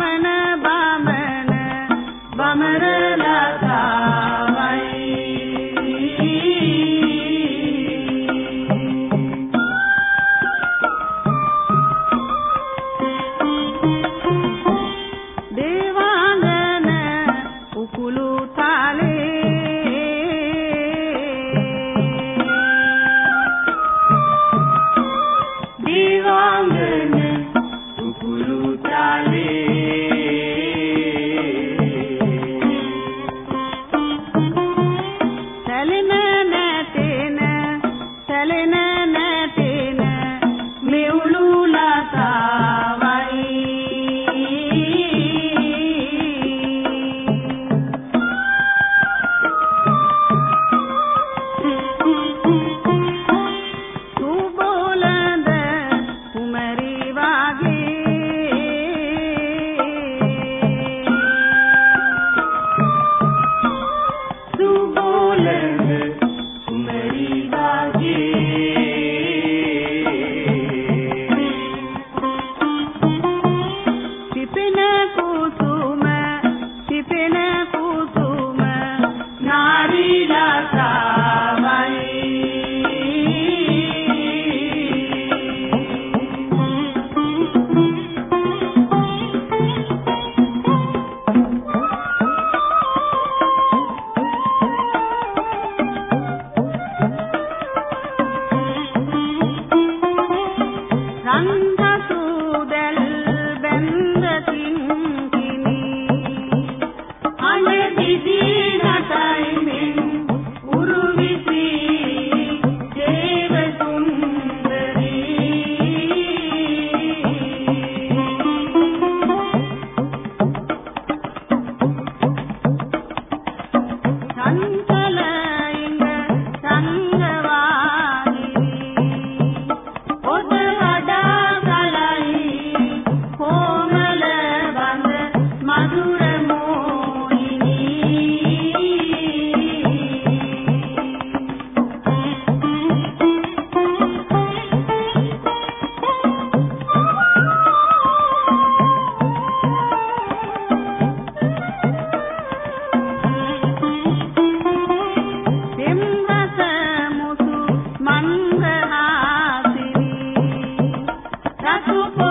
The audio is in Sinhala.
බමන බමන බමරලා දේවාංගන උකුලු තාලේ दीदी Oh,